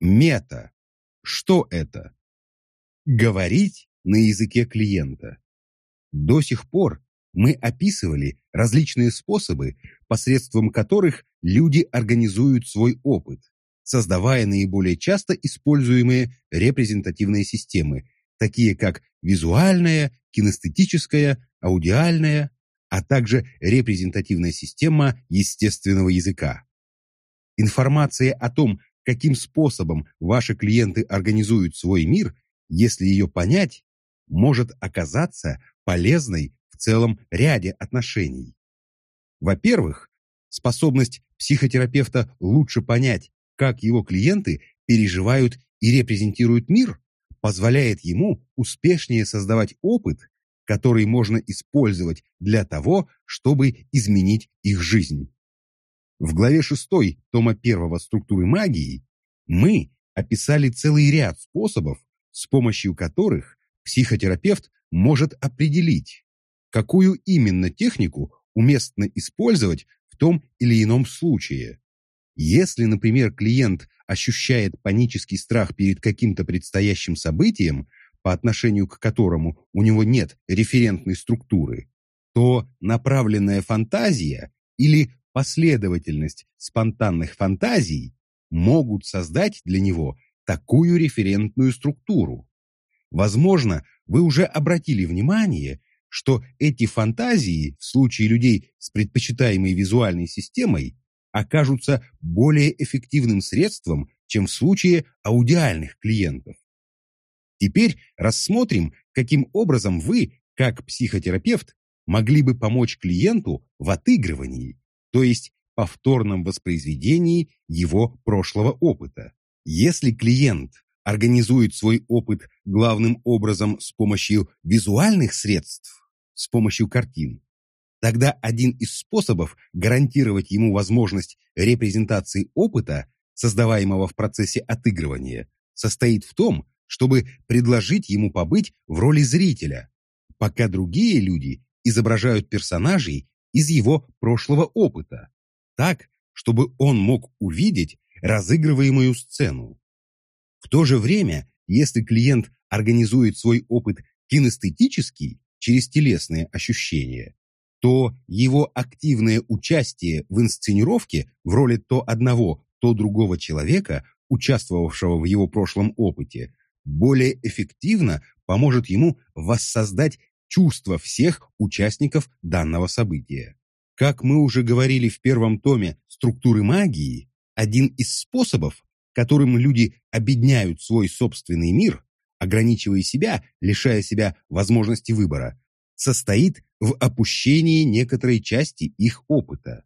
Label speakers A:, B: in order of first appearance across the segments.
A: Мета. Что это? Говорить на языке клиента. До сих пор мы описывали различные способы, посредством которых люди организуют свой опыт, создавая наиболее часто используемые репрезентативные системы, такие как визуальная, кинестетическая, аудиальная, а также репрезентативная система естественного языка. Информация о том, каким способом ваши клиенты организуют свой мир, если ее понять, может оказаться полезной в целом ряде отношений. Во-первых, способность психотерапевта лучше понять, как его клиенты переживают и репрезентируют мир, позволяет ему успешнее создавать опыт, который можно использовать для того, чтобы изменить их жизнь. В главе 6 тома 1 «Структуры магии» мы описали целый ряд способов, с помощью которых психотерапевт может определить, какую именно технику уместно использовать в том или ином случае. Если, например, клиент ощущает панический страх перед каким-то предстоящим событием, по отношению к которому у него нет референтной структуры, то направленная фантазия или последовательность спонтанных фантазий могут создать для него такую референтную структуру. Возможно, вы уже обратили внимание, что эти фантазии в случае людей с предпочитаемой визуальной системой окажутся более эффективным средством, чем в случае аудиальных клиентов. Теперь рассмотрим, каким образом вы, как психотерапевт, могли бы помочь клиенту в отыгрывании, то есть повторном воспроизведении его прошлого опыта. Если клиент организует свой опыт главным образом с помощью визуальных средств, с помощью картин, тогда один из способов гарантировать ему возможность репрезентации опыта, создаваемого в процессе отыгрывания, состоит в том, чтобы предложить ему побыть в роли зрителя, пока другие люди изображают персонажей из его прошлого опыта так, чтобы он мог увидеть разыгрываемую сцену. В то же время, если клиент организует свой опыт кинестетический, через телесные ощущения, то его активное участие в инсценировке в роли то одного, то другого человека, участвовавшего в его прошлом опыте, более эффективно поможет ему воссоздать чувства всех участников данного события. Как мы уже говорили в первом томе «Структуры магии», один из способов, которым люди обедняют свой собственный мир, ограничивая себя, лишая себя возможности выбора, состоит в опущении некоторой части их опыта.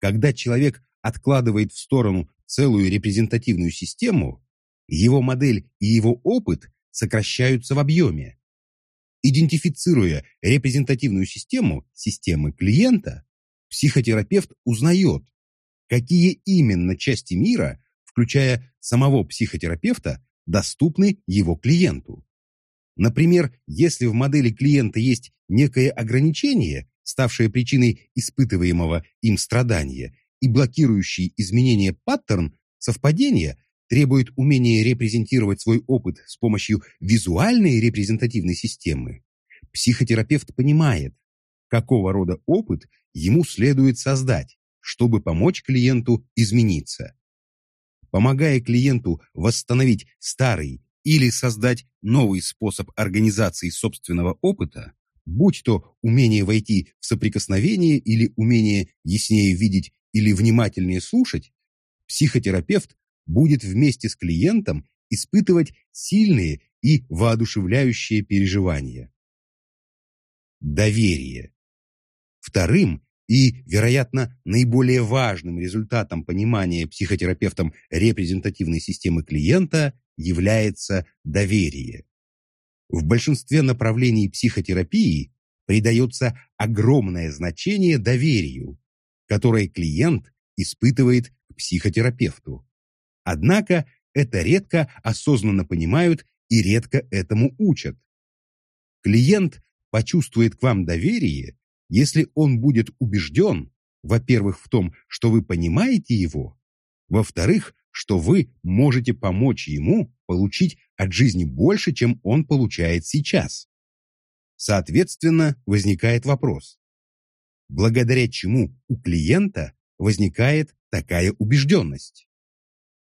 A: Когда человек откладывает в сторону целую репрезентативную систему, его модель и его опыт сокращаются в объеме. Идентифицируя репрезентативную систему системы клиента, психотерапевт узнает, какие именно части мира, включая самого психотерапевта, доступны его клиенту. Например, если в модели клиента есть некое ограничение, ставшее причиной испытываемого им страдания, и блокирующий изменение паттерн совпадения требует умения репрезентировать свой опыт с помощью визуальной репрезентативной системы, психотерапевт понимает, какого рода опыт ему следует создать, чтобы помочь клиенту измениться. Помогая клиенту восстановить старый или создать новый способ организации собственного опыта, будь то умение войти в соприкосновение или умение яснее видеть или внимательнее слушать, психотерапевт будет вместе с клиентом испытывать сильные и воодушевляющие переживания. Доверие. Вторым и, вероятно, наиболее важным результатом понимания психотерапевтом репрезентативной системы клиента является доверие. В большинстве направлений психотерапии придается огромное значение доверию, которое клиент испытывает к психотерапевту. Однако это редко осознанно понимают и редко этому учат. Клиент почувствует к вам доверие, если он будет убежден, во-первых, в том, что вы понимаете его, во-вторых, что вы можете помочь ему получить от жизни больше, чем он получает сейчас. Соответственно, возникает вопрос, благодаря чему у клиента возникает такая убежденность?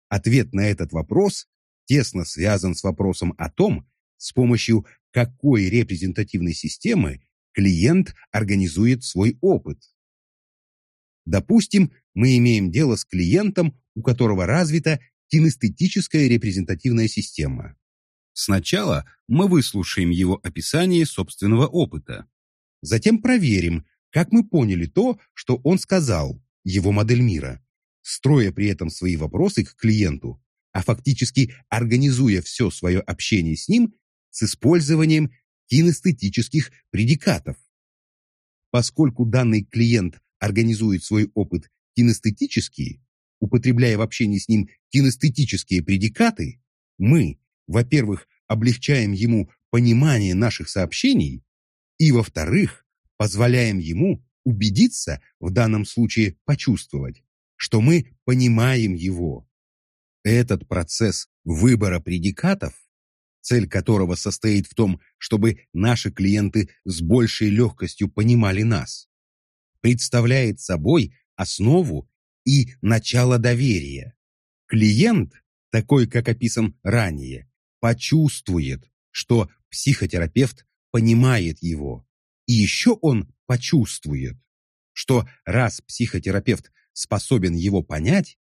A: Ответ на этот вопрос тесно связан с вопросом о том, с помощью какой репрезентативной системы клиент организует свой опыт. Допустим, мы имеем дело с клиентом, у которого развита кинестетическая репрезентативная система. Сначала мы выслушаем его описание собственного опыта. Затем проверим, как мы поняли то, что он сказал, его модель мира, строя при этом свои вопросы к клиенту, а фактически организуя все свое общение с ним с использованием кинестетических предикатов. Поскольку данный клиент организует свой опыт кинестетически, употребляя в общении с ним кинестетические предикаты, мы, во-первых, облегчаем ему понимание наших сообщений, и, во-вторых, позволяем ему убедиться, в данном случае почувствовать, что мы понимаем его. Этот процесс выбора предикатов, цель которого состоит в том, чтобы наши клиенты с большей легкостью понимали нас, представляет собой основу и начало доверия. Клиент, такой как описан ранее, почувствует, что психотерапевт понимает его. И еще он почувствует, что раз психотерапевт способен его понять,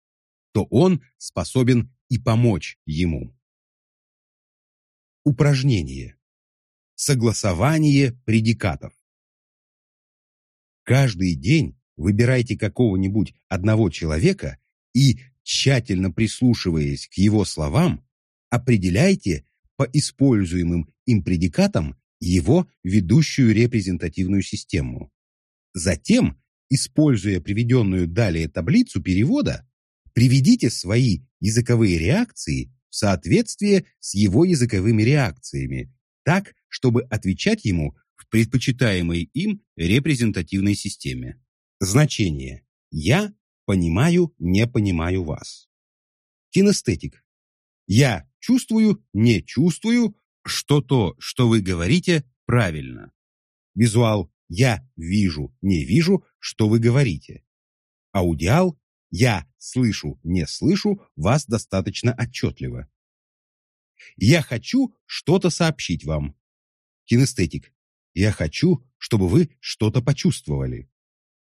A: то он способен и помочь ему. Упражнение. Согласование предикатов. Каждый день выбирайте какого-нибудь одного человека и, тщательно прислушиваясь к его словам, определяйте по используемым им предикатам его ведущую репрезентативную систему. Затем, используя приведенную далее таблицу перевода, приведите свои языковые реакции в соответствие с его языковыми реакциями, так, чтобы отвечать ему в предпочитаемой им репрезентативной системе. Значение «Я понимаю, не понимаю вас». Кинестетик. Я чувствую, не чувствую, что то, что вы говорите, правильно. Визуал «Я вижу, не вижу, что вы говорите». Аудиал «Я слышу, не слышу вас достаточно отчетливо». Я хочу что-то сообщить вам. Кинестетик. Я хочу, чтобы вы что-то почувствовали.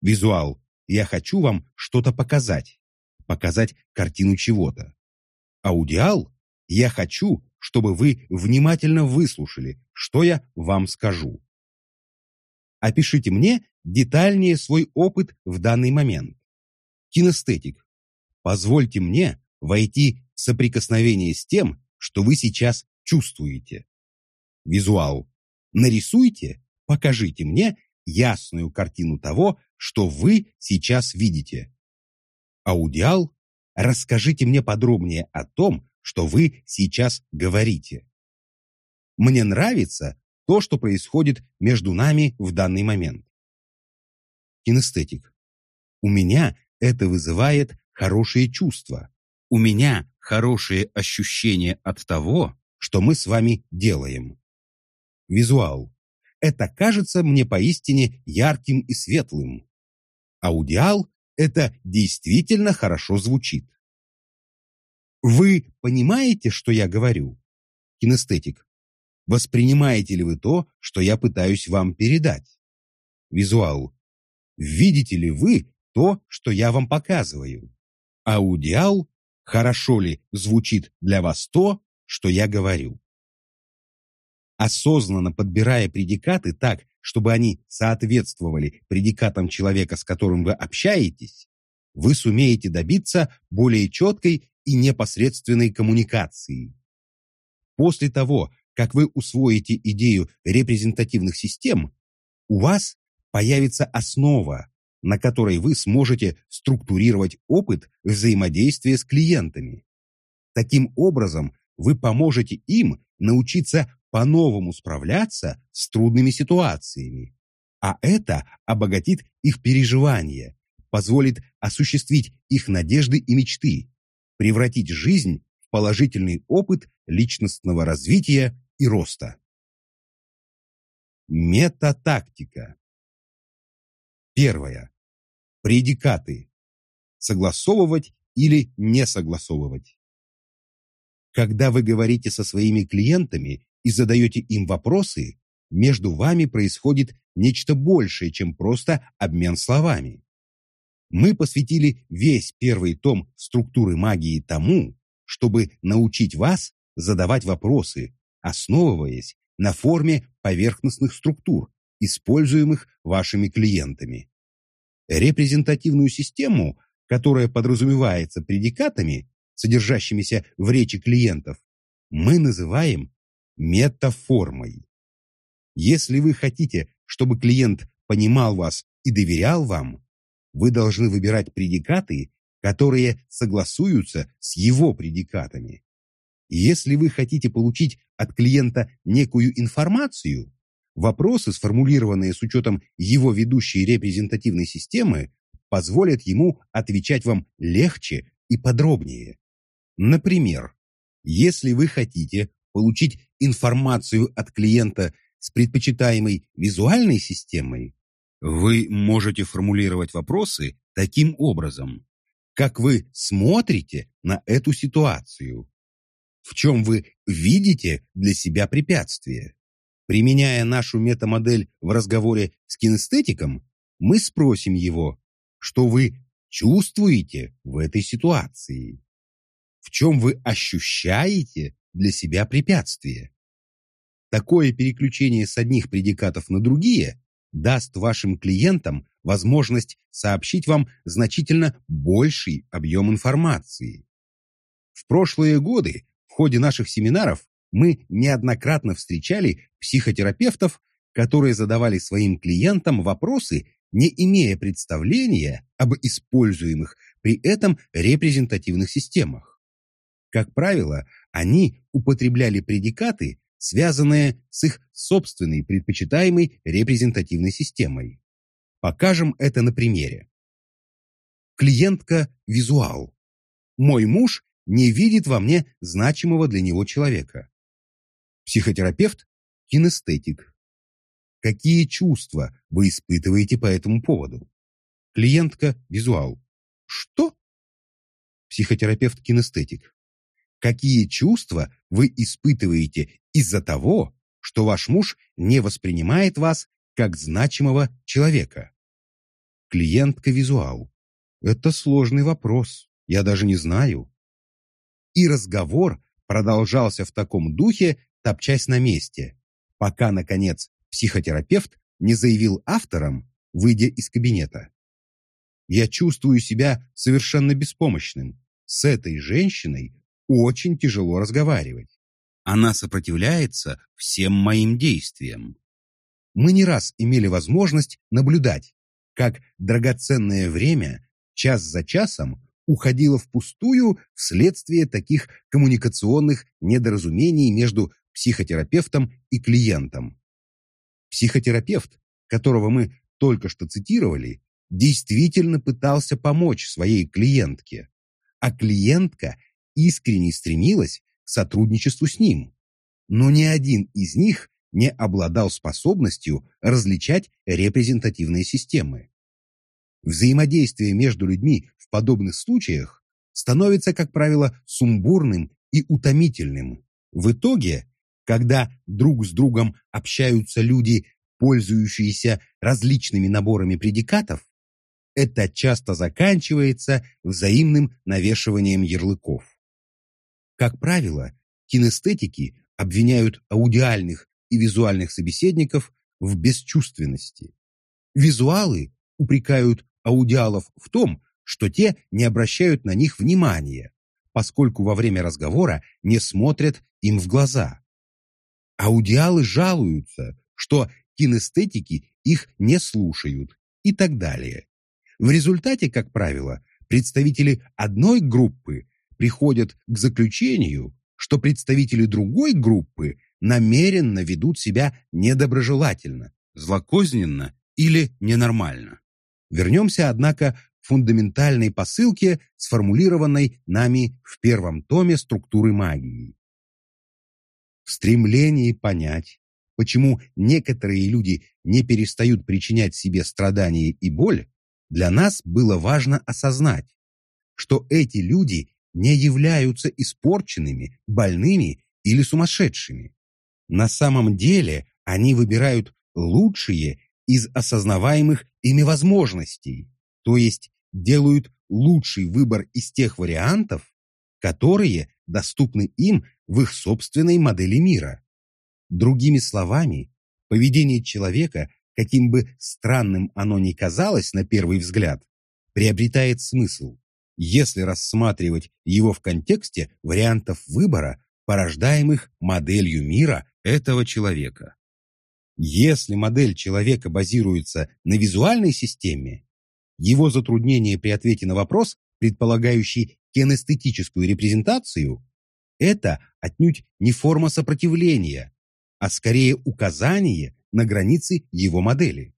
A: Визуал. Я хочу вам что-то показать. Показать картину чего-то. Аудиал. Я хочу, чтобы вы внимательно выслушали, что я вам скажу. Опишите мне детальнее свой опыт в данный момент. Кинестетик. Позвольте мне войти в соприкосновение с тем, что вы сейчас чувствуете. Визуал. Нарисуйте, покажите мне ясную картину того, что вы сейчас видите. Аудиал. Расскажите мне подробнее о том, что вы сейчас говорите. Мне нравится то, что происходит между нами в данный момент. Кинестетик. У меня это вызывает хорошие чувства. У меня хорошие ощущения от того, что мы с вами делаем. Визуал. Это кажется мне поистине ярким и светлым. Аудиал – это действительно хорошо звучит. Вы понимаете, что я говорю? Кинестетик. Воспринимаете ли вы то, что я пытаюсь вам передать? Визуал. Видите ли вы то, что я вам показываю? Аудиал. Хорошо ли звучит для вас то, что я говорю? осознанно подбирая предикаты так, чтобы они соответствовали предикатам человека, с которым вы общаетесь, вы сумеете добиться более четкой и непосредственной коммуникации. После того, как вы усвоите идею репрезентативных систем, у вас появится основа, на которой вы сможете структурировать опыт взаимодействия с клиентами. Таким образом, вы поможете им научиться по-новому справляться с трудными ситуациями. А это обогатит их переживания, позволит осуществить их надежды и мечты, превратить жизнь в положительный опыт личностного развития и роста. Метатактика. Первое. Предикаты. Согласовывать или не согласовывать. Когда вы говорите со своими клиентами и задаете им вопросы, между вами происходит нечто большее, чем просто обмен словами. Мы посвятили весь первый том структуры магии тому, чтобы научить вас задавать вопросы, основываясь на форме поверхностных структур, используемых вашими клиентами. Репрезентативную систему, которая подразумевается предикатами, содержащимися в речи клиентов, мы называем метаформой. Если вы хотите, чтобы клиент понимал вас и доверял вам, вы должны выбирать предикаты, которые согласуются с его предикатами. Если вы хотите получить от клиента некую информацию, вопросы, сформулированные с учетом его ведущей репрезентативной системы, позволят ему отвечать вам легче и подробнее. Например, если вы хотите получить информацию от клиента с предпочитаемой визуальной системой, вы можете формулировать вопросы таким образом. Как вы смотрите на эту ситуацию? В чем вы видите для себя препятствие? Применяя нашу метамодель в разговоре с кинестетиком, мы спросим его, что вы чувствуете в этой ситуации? В чем вы ощущаете для себя препятствие? Такое переключение с одних предикатов на другие даст вашим клиентам возможность сообщить вам значительно больший объем информации. В прошлые годы ходе наших семинаров мы неоднократно встречали психотерапевтов, которые задавали своим клиентам вопросы, не имея представления об используемых при этом репрезентативных системах. Как правило, они употребляли предикаты, связанные с их собственной предпочитаемой репрезентативной системой. Покажем это на примере. Клиентка – визуал. Мой муж не видит во мне значимого для него человека. Психотерапевт – кинестетик. Какие чувства вы испытываете по этому поводу? Клиентка – визуал. Что? Психотерапевт – кинестетик. Какие чувства вы испытываете из-за того, что ваш муж не воспринимает вас как значимого человека? Клиентка-визуал. Это сложный вопрос, я даже не знаю. И разговор продолжался в таком духе, топчась на месте, пока, наконец, психотерапевт не заявил авторам, выйдя из кабинета. Я чувствую себя совершенно беспомощным. С этой женщиной очень тяжело разговаривать. Она сопротивляется всем моим действиям. Мы не раз имели возможность наблюдать, как драгоценное время час за часом уходило впустую вследствие таких коммуникационных недоразумений между психотерапевтом и клиентом. Психотерапевт, которого мы только что цитировали, действительно пытался помочь своей клиентке, а клиентка искренне стремилась к сотрудничеству с ним. Но ни один из них не обладал способностью различать репрезентативные системы. Взаимодействие между людьми в подобных случаях становится, как правило, сумбурным и утомительным. В итоге, когда друг с другом общаются люди, пользующиеся различными наборами предикатов, это часто заканчивается взаимным навешиванием ярлыков. Как правило, кинестетики обвиняют аудиальных и визуальных собеседников в бесчувственности. Визуалы упрекают аудиалов в том, что те не обращают на них внимания, поскольку во время разговора не смотрят им в глаза. Аудиалы жалуются, что кинестетики их не слушают и так далее. В результате, как правило, представители одной группы приходят к заключению, что представители другой группы намеренно ведут себя недоброжелательно, злокозненно или ненормально. Вернемся, однако, фундаментальной посылке, сформулированной нами в первом томе структуры магии. В стремлении понять, почему некоторые люди не перестают причинять себе страдания и боль, для нас было важно осознать, что эти люди не являются испорченными, больными или сумасшедшими. На самом деле они выбирают лучшие из осознаваемых ими возможностей, то есть делают лучший выбор из тех вариантов, которые доступны им в их собственной модели мира. Другими словами, поведение человека, каким бы странным оно ни казалось на первый взгляд, приобретает смысл, если рассматривать его в контексте вариантов выбора, порождаемых моделью мира этого человека. Если модель человека базируется на визуальной системе, его затруднение при ответе на вопрос, предполагающий кинестетическую репрезентацию, это отнюдь не форма сопротивления, а скорее указание на границы его модели.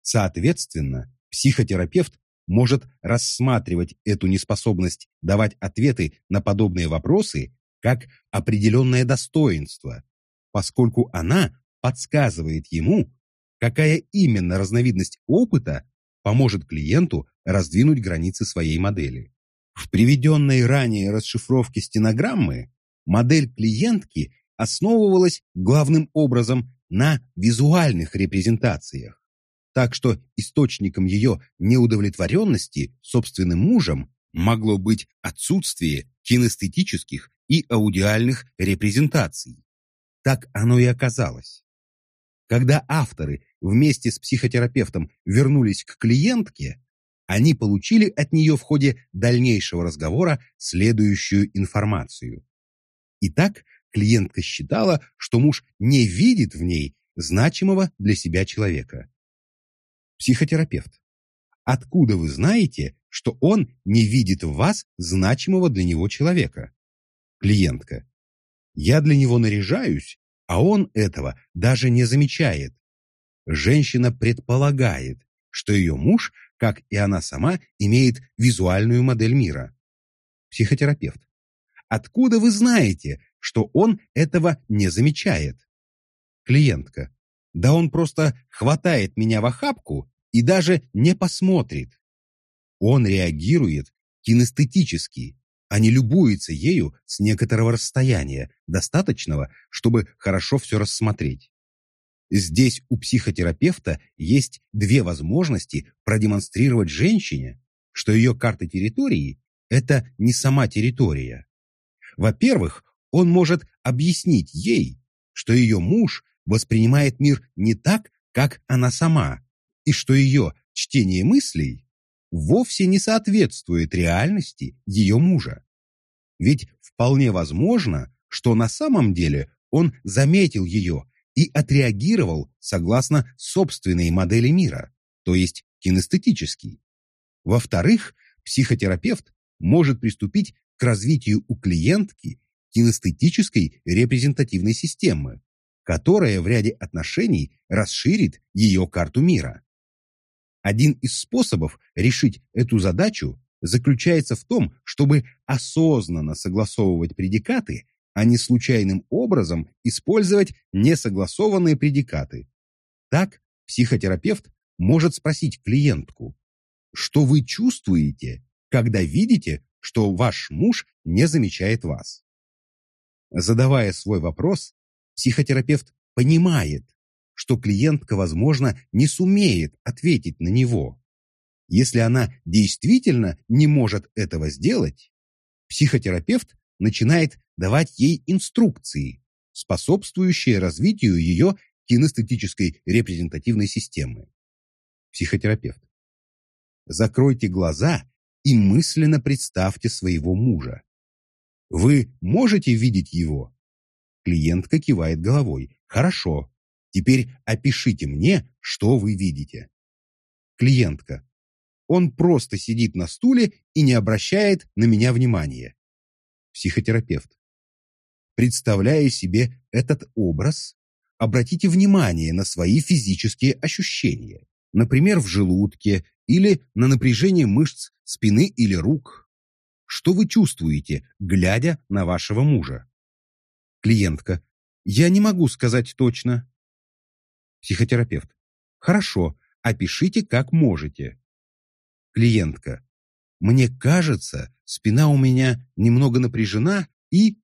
A: Соответственно, психотерапевт может рассматривать эту неспособность давать ответы на подобные вопросы как определенное достоинство, поскольку она подсказывает ему, какая именно разновидность опыта поможет клиенту раздвинуть границы своей модели. В приведенной ранее расшифровке стенограммы модель клиентки основывалась главным образом на визуальных репрезентациях. Так что источником ее неудовлетворенности собственным мужем могло быть отсутствие кинестетических и аудиальных репрезентаций. Так оно и оказалось. Когда авторы вместе с психотерапевтом вернулись к клиентке, они получили от нее в ходе дальнейшего разговора следующую информацию. Итак, клиентка считала, что муж не видит в ней значимого для себя человека. Психотерапевт. Откуда вы знаете, что он не видит в вас значимого для него человека? Клиентка. Я для него наряжаюсь, а он этого даже не замечает. Женщина предполагает, что ее муж, как и она сама, имеет визуальную модель мира. Психотерапевт. Откуда вы знаете, что он этого не замечает? Клиентка. Да он просто хватает меня в охапку и даже не посмотрит. Он реагирует кинестетически, не любуется ею с некоторого расстояния, достаточного, чтобы хорошо все рассмотреть. Здесь у психотерапевта есть две возможности продемонстрировать женщине, что ее карта территории – это не сама территория. Во-первых, он может объяснить ей, что ее муж воспринимает мир не так, как она сама, и что ее чтение мыслей вовсе не соответствует реальности ее мужа. Ведь вполне возможно, что на самом деле он заметил ее и отреагировал согласно собственной модели мира, то есть кинестетически. Во-вторых, психотерапевт может приступить к развитию у клиентки кинестетической репрезентативной системы, которая в ряде отношений расширит ее карту мира. Один из способов решить эту задачу заключается в том, чтобы осознанно согласовывать предикаты, а не случайным образом использовать несогласованные предикаты. Так психотерапевт может спросить клиентку, что вы чувствуете, когда видите, что ваш муж не замечает вас. Задавая свой вопрос, психотерапевт понимает, что клиентка, возможно, не сумеет ответить на него. Если она действительно не может этого сделать, психотерапевт начинает давать ей инструкции, способствующие развитию ее кинестетической репрезентативной системы. Психотерапевт. Закройте глаза и мысленно представьте своего мужа. Вы можете видеть его? Клиентка кивает головой. Хорошо. Теперь опишите мне, что вы видите. Клиентка. Он просто сидит на стуле и не обращает на меня внимания. Психотерапевт. Представляя себе этот образ, обратите внимание на свои физические ощущения, например, в желудке или на напряжение мышц спины или рук. Что вы чувствуете, глядя на вашего мужа? Клиентка. Я не могу сказать точно. Психотерапевт. Хорошо, опишите как можете. Клиентка. Мне кажется, спина у меня немного напряжена и...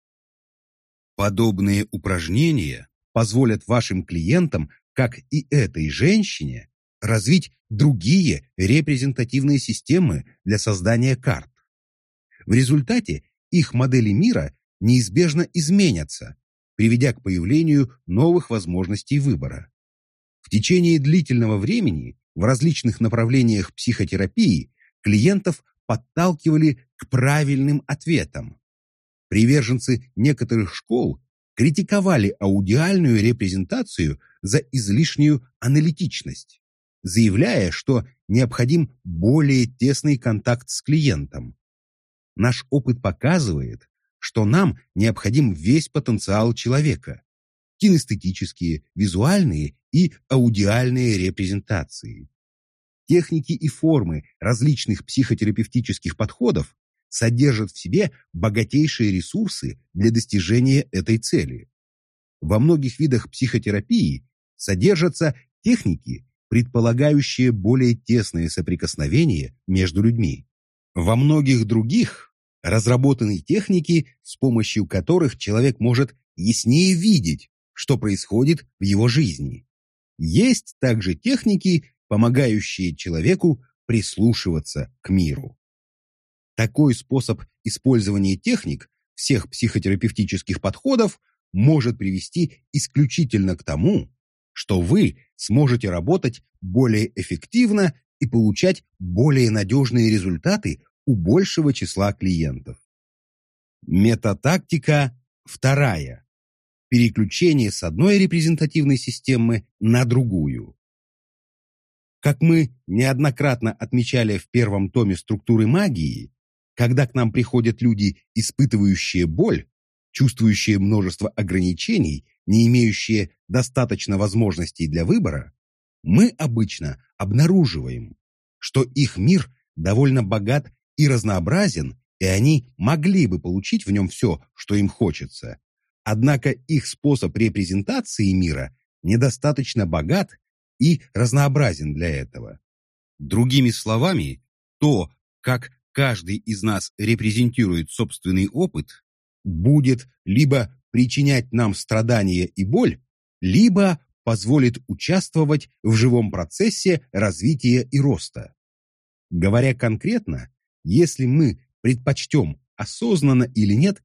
A: Подобные упражнения позволят вашим клиентам, как и этой женщине, развить другие репрезентативные системы для создания карт. В результате их модели мира неизбежно изменятся, приведя к появлению новых возможностей выбора. В течение длительного времени в различных направлениях психотерапии клиентов подталкивали к правильным ответам. Приверженцы некоторых школ критиковали аудиальную репрезентацию за излишнюю аналитичность, заявляя, что необходим более тесный контакт с клиентом. Наш опыт показывает, что нам необходим весь потенциал человека – кинестетические, визуальные и аудиальные репрезентации. Техники и формы различных психотерапевтических подходов содержат в себе богатейшие ресурсы для достижения этой цели. Во многих видах психотерапии содержатся техники, предполагающие более тесные соприкосновения между людьми. Во многих других разработаны техники, с помощью которых человек может яснее видеть, что происходит в его жизни. Есть также техники, помогающие человеку прислушиваться к миру. Такой способ использования техник всех психотерапевтических подходов может привести исключительно к тому, что вы сможете работать более эффективно и получать более надежные результаты у большего числа клиентов. Метатактика вторая. Переключение с одной репрезентативной системы на другую. Как мы неоднократно отмечали в первом томе структуры магии, когда к нам приходят люди, испытывающие боль, чувствующие множество ограничений, не имеющие достаточно возможностей для выбора, мы обычно обнаруживаем, что их мир довольно богат и разнообразен, и они могли бы получить в нем все, что им хочется. Однако их способ репрезентации мира недостаточно богат и разнообразен для этого. Другими словами, то, как каждый из нас репрезентирует собственный опыт, будет либо причинять нам страдания и боль, либо позволит участвовать в живом процессе развития и роста. Говоря конкретно, если мы предпочтем осознанно или нет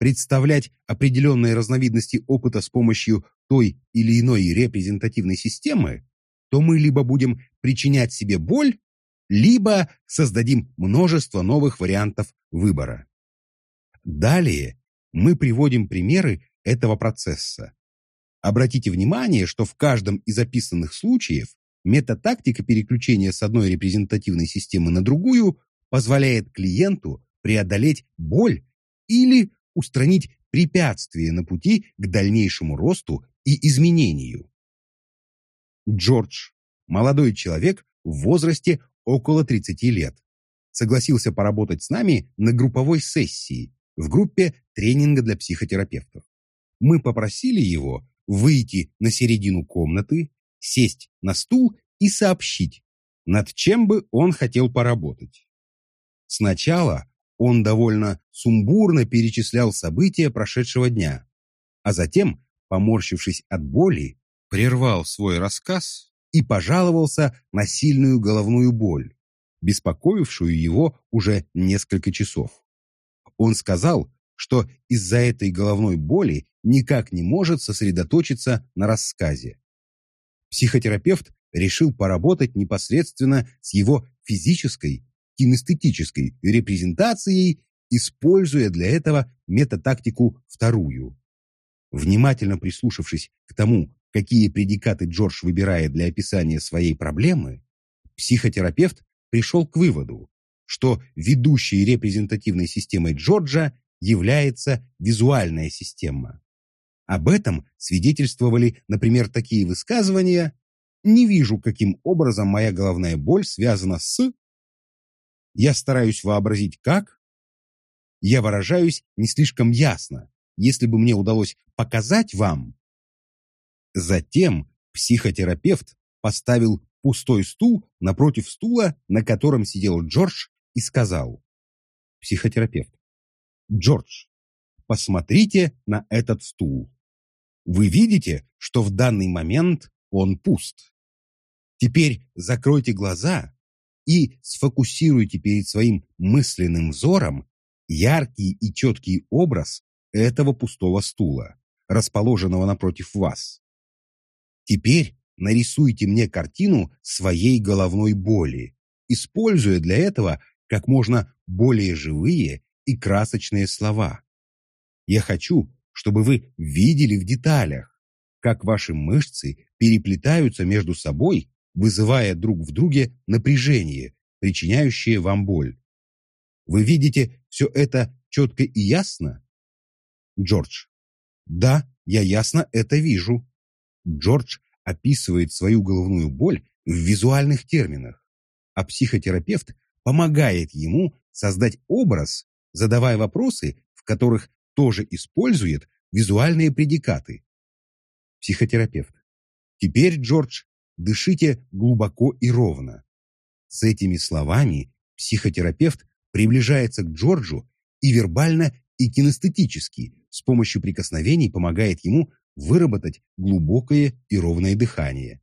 A: представлять определенные разновидности опыта с помощью той или иной репрезентативной системы, то мы либо будем причинять себе боль, либо создадим множество новых вариантов выбора. Далее мы приводим примеры этого процесса. Обратите внимание, что в каждом из описанных случаев метатактика переключения с одной репрезентативной системы на другую позволяет клиенту преодолеть боль или устранить препятствия на пути к дальнейшему росту и изменению. Джордж, молодой человек в возрасте около 30 лет, согласился поработать с нами на групповой сессии в группе тренинга для психотерапевтов. Мы попросили его выйти на середину комнаты, сесть на стул и сообщить, над чем бы он хотел поработать. Сначала он довольно сумбурно перечислял события прошедшего дня, а затем, поморщившись от боли, прервал свой рассказ и пожаловался на сильную головную боль, беспокоившую его уже несколько часов. Он сказал, что из-за этой головной боли никак не может сосредоточиться на рассказе. Психотерапевт решил поработать непосредственно с его физической, кинестетической репрезентацией, используя для этого метатактику вторую. Внимательно прислушавшись к тому, какие предикаты Джордж выбирает для описания своей проблемы, психотерапевт пришел к выводу, что ведущей репрезентативной системой Джорджа является визуальная система. Об этом свидетельствовали, например, такие высказывания не вижу, каким образом моя головная боль связана с... Я стараюсь вообразить, как... Я выражаюсь не слишком ясно. Если бы мне удалось показать вам... Затем психотерапевт поставил пустой стул напротив стула, на котором сидел Джордж, и сказал. Психотерапевт. Джордж, посмотрите на этот стул. Вы видите, что в данный момент он пуст. Теперь закройте глаза и сфокусируйте перед своим мысленным взором яркий и четкий образ этого пустого стула, расположенного напротив вас. Теперь нарисуйте мне картину своей головной боли, используя для этого как можно более живые и красочные слова. Я хочу, чтобы вы видели в деталях, как ваши мышцы переплетаются между собой, вызывая друг в друге напряжение, причиняющее вам боль. Вы видите все это четко и ясно? Джордж. Да, я ясно это вижу. Джордж описывает свою головную боль в визуальных терминах, а психотерапевт помогает ему создать образ, задавая вопросы, в которых тоже использует визуальные предикаты. Психотерапевт. Теперь, Джордж, дышите глубоко и ровно. С этими словами психотерапевт приближается к Джорджу и вербально, и кинестетически с помощью прикосновений помогает ему выработать глубокое и ровное дыхание.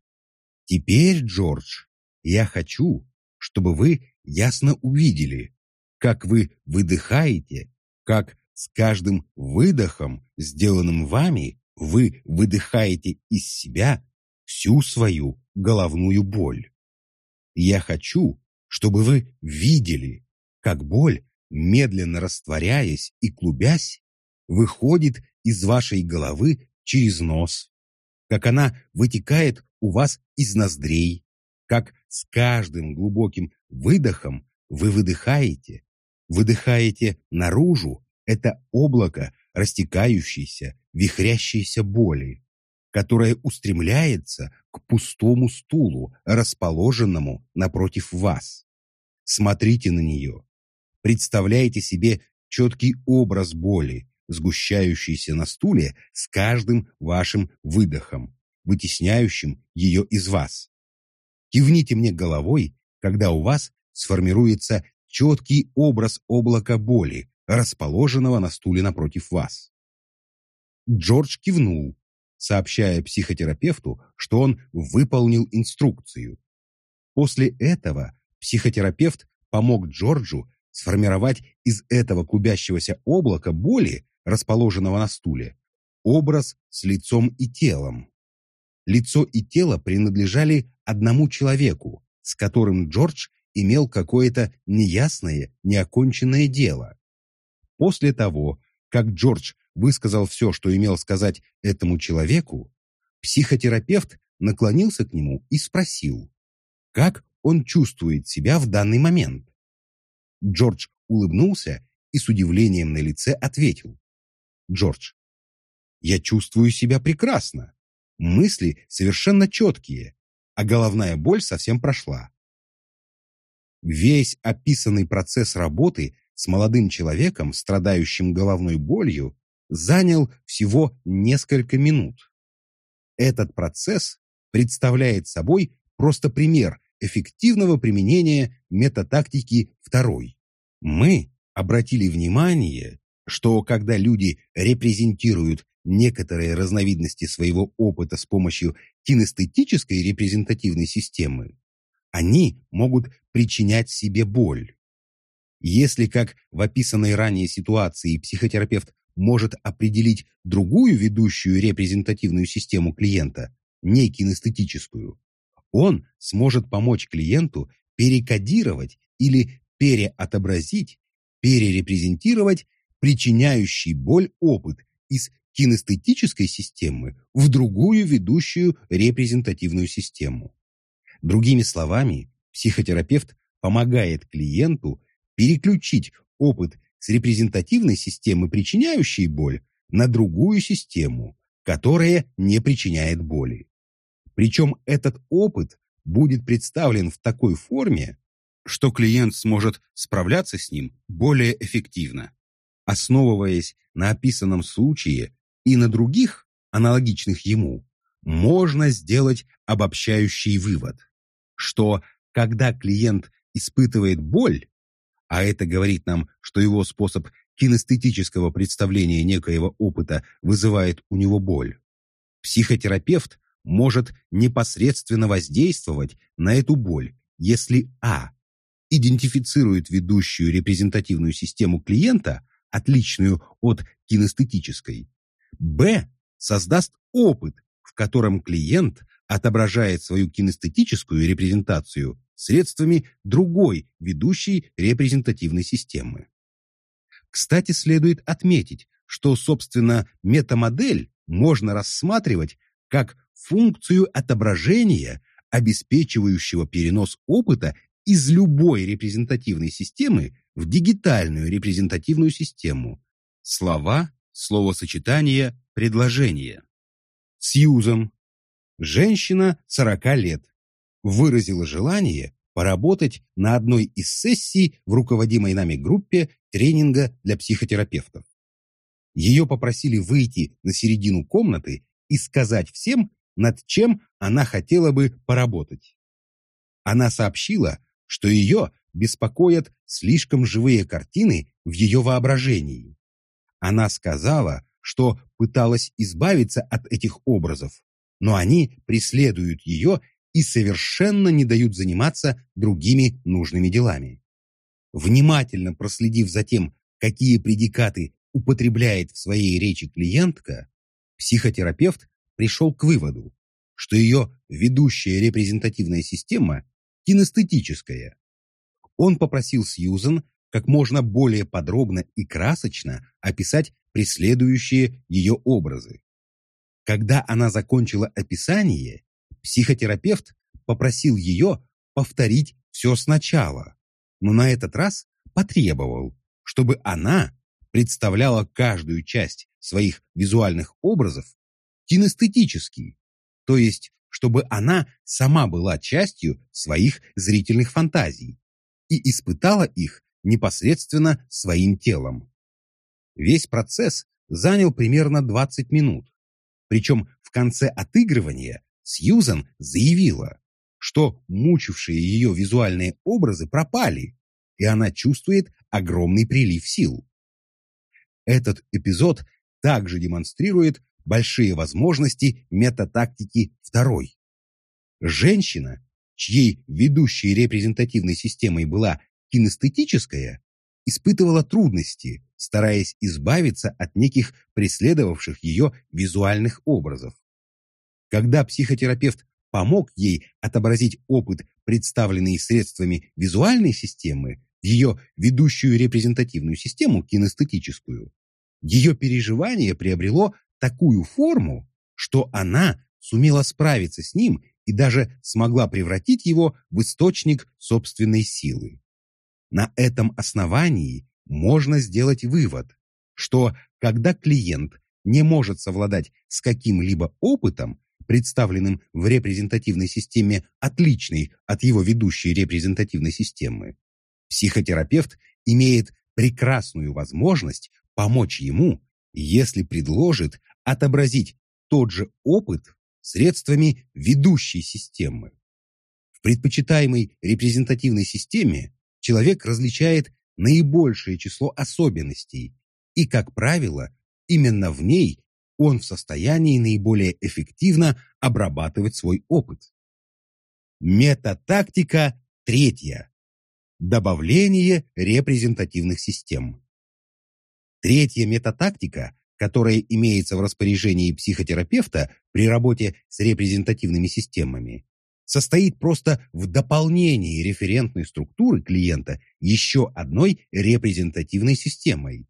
A: Теперь, Джордж, я хочу, чтобы вы ясно увидели, как вы выдыхаете, как с каждым выдохом, сделанным вами, вы выдыхаете из себя всю свою головную боль. Я хочу, чтобы вы видели, как боль, медленно растворяясь и клубясь, выходит из вашей головы через нос, как она вытекает у вас из ноздрей, как с каждым глубоким выдохом вы выдыхаете, выдыхаете наружу это облако растекающейся, вихрящейся боли, которое устремляется к пустому стулу, расположенному напротив вас. Смотрите на нее. Представляете себе четкий образ боли, сгущающийся на стуле с каждым вашим выдохом, вытесняющим ее из вас. Кивните мне головой, когда у вас сформируется четкий образ облака боли, расположенного на стуле напротив вас. Джордж кивнул, сообщая психотерапевту, что он выполнил инструкцию. После этого психотерапевт помог Джорджу сформировать из этого клубящегося облака боли, расположенного на стуле, образ с лицом и телом. Лицо и тело принадлежали одному человеку, с которым Джордж имел какое-то неясное, неоконченное дело. После того, как Джордж высказал все, что имел сказать этому человеку, психотерапевт наклонился к нему и спросил, как он чувствует себя в данный момент. Джордж улыбнулся и с удивлением на лице ответил. Джордж, я чувствую себя прекрасно. Мысли совершенно четкие, а головная боль совсем прошла. Весь описанный процесс работы с молодым человеком, страдающим головной болью, занял всего несколько минут. Этот процесс представляет собой просто пример эффективного применения метатактики второй. Мы обратили внимание, что когда люди репрезентируют некоторые разновидности своего опыта с помощью кинестетической репрезентативной системы, они могут причинять себе боль. Если, как в описанной ранее ситуации, психотерапевт может определить другую ведущую репрезентативную систему клиента, не кинестетическую, он сможет помочь клиенту перекодировать или переотобразить, перерепрезентировать причиняющий боль опыт из кинестетической системы в другую ведущую репрезентативную систему. Другими словами, психотерапевт помогает клиенту переключить опыт с репрезентативной системы, причиняющей боль, на другую систему, которая не причиняет боли. Причем этот опыт будет представлен в такой форме, что клиент сможет справляться с ним более эффективно. Основываясь на описанном случае и на других, аналогичных ему, можно сделать обобщающий вывод, что когда клиент испытывает боль, а это говорит нам, что его способ кинестетического представления некоего опыта вызывает у него боль, психотерапевт может непосредственно воздействовать на эту боль, если а. идентифицирует ведущую репрезентативную систему клиента, отличную от кинестетической, б. создаст опыт, в котором клиент отображает свою кинестетическую репрезентацию средствами другой ведущей репрезентативной системы. Кстати, следует отметить, что, собственно, метамодель можно рассматривать как функцию отображения, обеспечивающего перенос опыта из любой репрезентативной системы в дигитальную репрезентативную систему. Слова, словосочетания, предложения. Сьюзан, женщина 40 лет, выразила желание поработать на одной из сессий в руководимой нами группе тренинга для психотерапевтов. Ее попросили выйти на середину комнаты и сказать всем, над чем она хотела бы поработать. Она сообщила, что ее беспокоят слишком живые картины в ее воображении. Она сказала, что пыталась избавиться от этих образов, но они преследуют ее и совершенно не дают заниматься другими нужными делами. Внимательно проследив за тем, какие предикаты употребляет в своей речи клиентка, психотерапевт пришел к выводу, что ее ведущая репрезентативная система кинестетическая. Он попросил Сьюзен как можно более подробно и красочно описать преследующие ее образы. Когда она закончила описание, психотерапевт попросил ее повторить все сначала, но на этот раз потребовал, чтобы она представляла каждую часть своих визуальных образов кинестетически, то есть чтобы она сама была частью своих зрительных фантазий и испытала их непосредственно своим телом. Весь процесс занял примерно 20 минут. Причем в конце отыгрывания Сьюзан заявила, что мучившие ее визуальные образы пропали, и она чувствует огромный прилив сил. Этот эпизод также демонстрирует большие возможности метатактики второй. Женщина, чьей ведущей репрезентативной системой была кинестетическая, испытывала трудности, стараясь избавиться от неких преследовавших ее визуальных образов. Когда психотерапевт помог ей отобразить опыт, представленный средствами визуальной системы, в ее ведущую репрезентативную систему, кинестетическую, ее переживание приобрело такую форму, что она сумела справиться с ним и даже смогла превратить его в источник собственной силы. На этом основании можно сделать вывод, что когда клиент не может совладать с каким-либо опытом, представленным в репрезентативной системе отличной от его ведущей репрезентативной системы, психотерапевт имеет прекрасную возможность помочь ему, если предложит отобразить тот же опыт средствами ведущей системы. В предпочитаемой репрезентативной системе человек различает наибольшее число особенностей, и, как правило, именно в ней он в состоянии наиболее эффективно обрабатывать свой опыт. Метатактика третья. Добавление репрезентативных систем. Третья метатактика, которая имеется в распоряжении психотерапевта при работе с репрезентативными системами, состоит просто в дополнении референтной структуры клиента еще одной репрезентативной системой.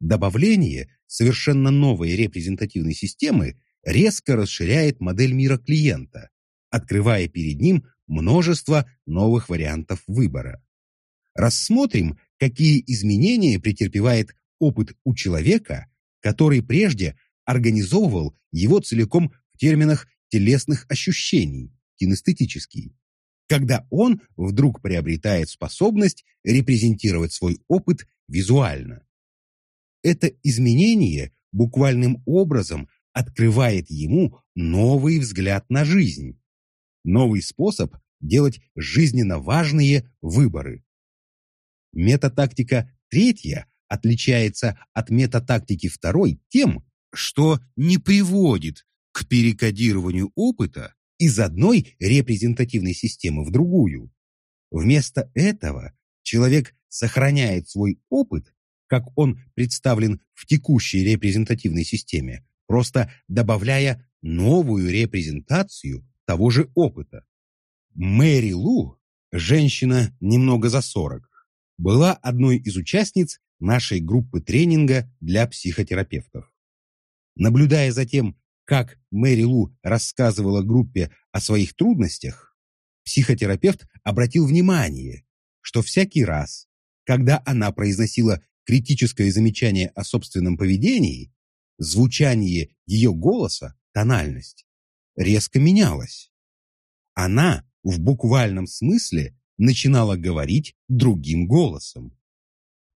A: Добавление совершенно новой репрезентативной системы резко расширяет модель мира клиента, открывая перед ним множество новых вариантов выбора. Рассмотрим, какие изменения претерпевает опыт у человека, который прежде организовывал его целиком в терминах телесных ощущений, кинестетический, когда он вдруг приобретает способность репрезентировать свой опыт визуально. Это изменение буквальным образом открывает ему новый взгляд на жизнь, новый способ делать жизненно важные выборы. Метатактика третья отличается от метатактики второй тем, что не приводит к перекодированию опыта из одной репрезентативной системы в другую. Вместо этого человек сохраняет свой опыт, как он представлен в текущей репрезентативной системе, просто добавляя новую репрезентацию того же опыта. Мэри Лу, женщина немного за 40, была одной из участниц нашей группы тренинга для психотерапевтов. Наблюдая за тем, как Мэри Лу рассказывала группе о своих трудностях, психотерапевт обратил внимание, что всякий раз, когда она произносила критическое замечание о собственном поведении, звучание ее голоса, тональность, резко менялось. Она в буквальном смысле начинала говорить другим голосом.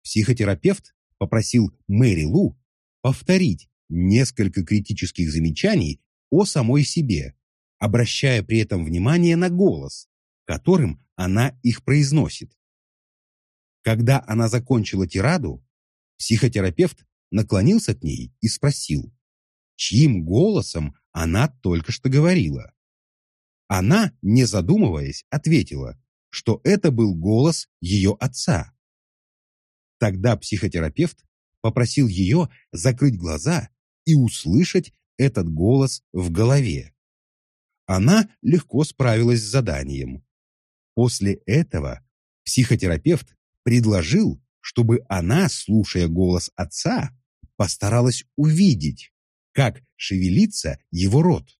A: Психотерапевт попросил Мэри Лу повторить несколько критических замечаний о самой себе, обращая при этом внимание на голос, которым она их произносит. Когда она закончила тираду, психотерапевт наклонился к ней и спросил, чьим голосом она только что говорила. Она, не задумываясь, ответила, что это был голос ее отца. Тогда психотерапевт попросил ее закрыть глаза и услышать этот голос в голове. Она легко справилась с заданием. После этого психотерапевт предложил, чтобы она, слушая голос отца, постаралась увидеть, как шевелится его рот,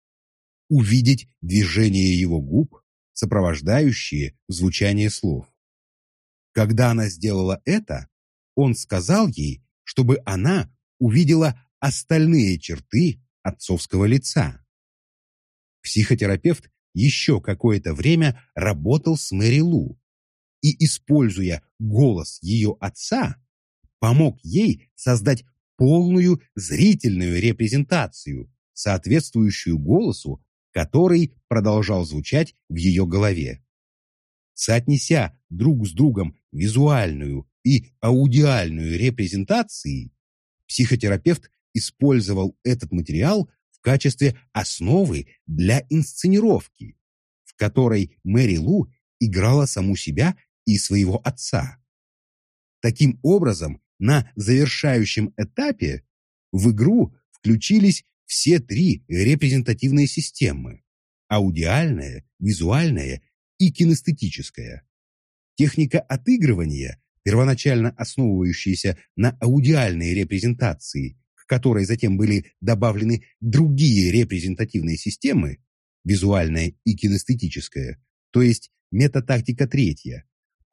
A: увидеть движение его губ, сопровождающие звучание слов. Когда она сделала это, он сказал ей, чтобы она увидела остальные черты отцовского лица. Психотерапевт еще какое-то время работал с Мэри Лу и, используя голос ее отца, помог ей создать полную зрительную репрезентацию, соответствующую голосу, который продолжал звучать в ее голове. Соотнеся друг с другом визуальную и аудиальную репрезентации, психотерапевт использовал этот материал в качестве основы для инсценировки, в которой Мэри Лу играла саму себя и своего отца. Таким образом, на завершающем этапе в игру включились все три репрезентативные системы – аудиальная, визуальная и кинестетическая. Техника отыгрывания, первоначально основывающаяся на аудиальной репрезентации, к которой затем были добавлены другие репрезентативные системы, визуальная и кинестетическая, то есть метатактика третья,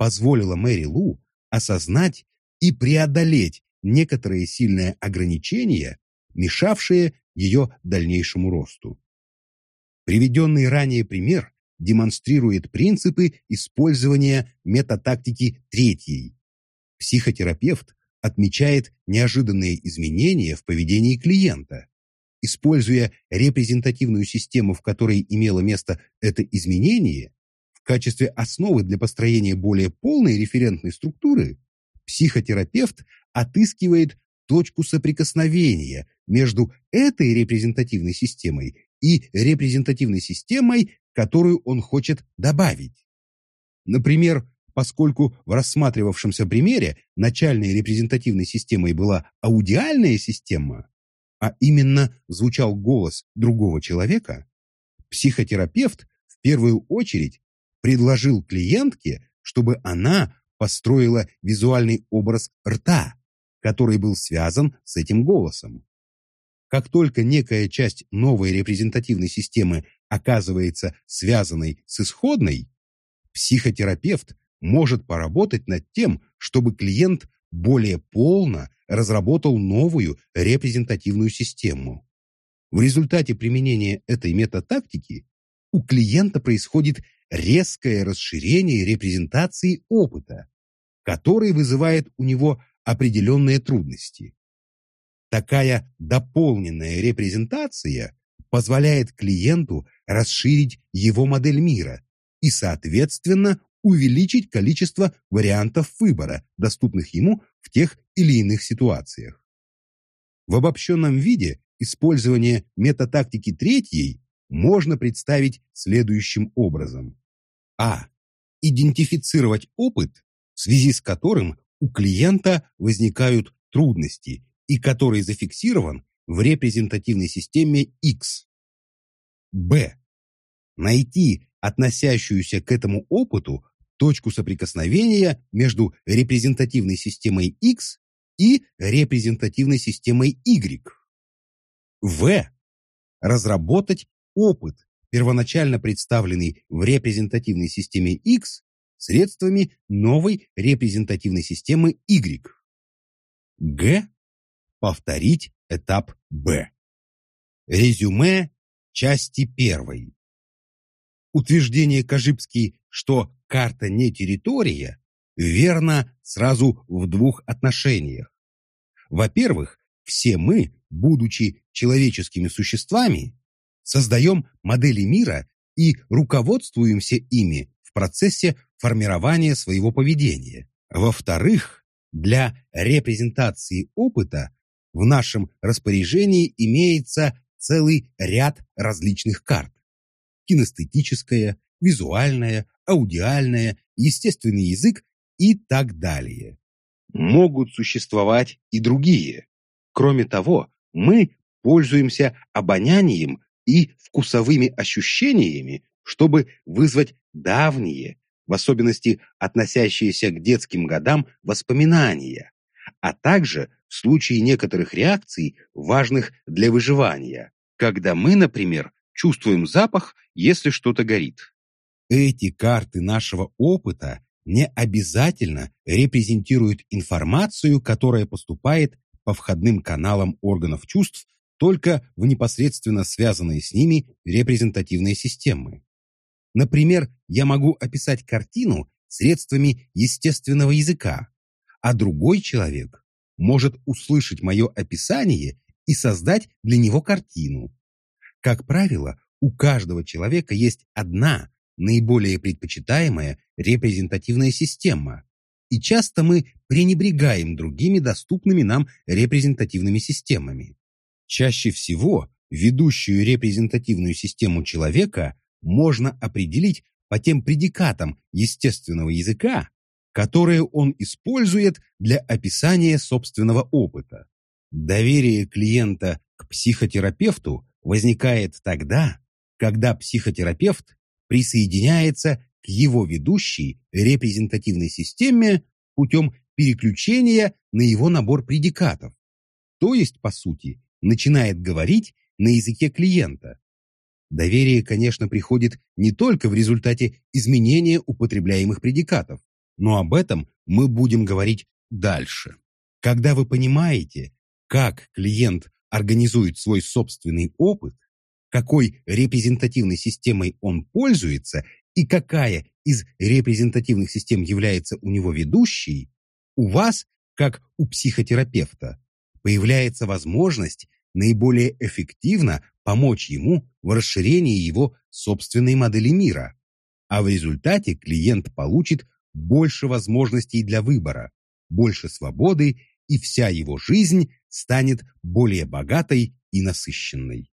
A: позволила Мэри Лу осознать и преодолеть некоторые сильные ограничения, мешавшие ее дальнейшему росту. Приведенный ранее пример демонстрирует принципы использования метатактики третьей. Психотерапевт отмечает неожиданные изменения в поведении клиента. Используя репрезентативную систему, в которой имело место это изменение, в качестве основы для построения более полной референтной структуры, психотерапевт отыскивает точку соприкосновения между этой репрезентативной системой и репрезентативной системой, которую он хочет добавить. Например, поскольку в рассматривавшемся примере начальной репрезентативной системой была аудиальная система, а именно звучал голос другого человека, психотерапевт в первую очередь предложил клиентке, чтобы она построила визуальный образ рта, который был связан с этим голосом. Как только некая часть новой репрезентативной системы оказывается связанной с исходной, психотерапевт может поработать над тем, чтобы клиент более полно разработал новую репрезентативную систему. В результате применения этой метатактики у клиента происходит резкое расширение репрезентации опыта, который вызывает у него определенные трудности. Такая дополненная репрезентация позволяет клиенту расширить его модель мира и, соответственно, увеличить количество вариантов выбора, доступных ему в тех или иных ситуациях. В обобщенном виде использование метатактики третьей можно представить следующим образом. А. Идентифицировать опыт, в связи с которым у клиента возникают трудности и который зафиксирован в репрезентативной системе X. Б. Найти относящуюся к этому опыту точку соприкосновения между репрезентативной системой X и репрезентативной системой Y. В. Разработать опыт, первоначально представленный в репрезентативной системе X, средствами новой репрезентативной системы Y. Г. Повторить этап Б. Резюме части первой. Утверждение Кожибский, что карта не территория, верно сразу в двух отношениях. Во-первых, все мы, будучи человеческими существами, создаем модели мира и руководствуемся ими в процессе формирования своего поведения. Во-вторых, для репрезентации опыта в нашем распоряжении имеется целый ряд различных карт. Кинестетическая, визуальная, аудиальная, естественный язык и так далее. Могут существовать и другие. Кроме того, мы пользуемся обонянием и вкусовыми ощущениями, чтобы вызвать давние, в особенности относящиеся к детским годам, воспоминания, а также в случае некоторых реакций, важных для выживания, когда мы, например, чувствуем запах, если что-то горит. Эти карты нашего опыта не обязательно репрезентируют информацию, которая поступает по входным каналам органов чувств только в непосредственно связанные с ними репрезентативные системы. Например, я могу описать картину средствами естественного языка, а другой человек может услышать мое описание и создать для него картину. Как правило, у каждого человека есть одна, наиболее предпочитаемая репрезентативная система, и часто мы пренебрегаем другими доступными нам репрезентативными системами. Чаще всего ведущую репрезентативную систему человека можно определить по тем предикатам естественного языка, которые он использует для описания собственного опыта. Доверие клиента к психотерапевту возникает тогда, когда психотерапевт присоединяется к его ведущей репрезентативной системе путем переключения на его набор предикатов, то есть, по сути, начинает говорить на языке клиента. Доверие, конечно, приходит не только в результате изменения употребляемых предикатов, но об этом мы будем говорить дальше. Когда вы понимаете, как клиент организует свой собственный опыт, какой репрезентативной системой он пользуется и какая из репрезентативных систем является у него ведущей, у вас, как у психотерапевта, появляется возможность наиболее эффективно помочь ему в расширении его собственной модели мира, а в результате клиент получит больше возможностей для выбора, больше свободы, и вся его жизнь станет более богатой и насыщенной.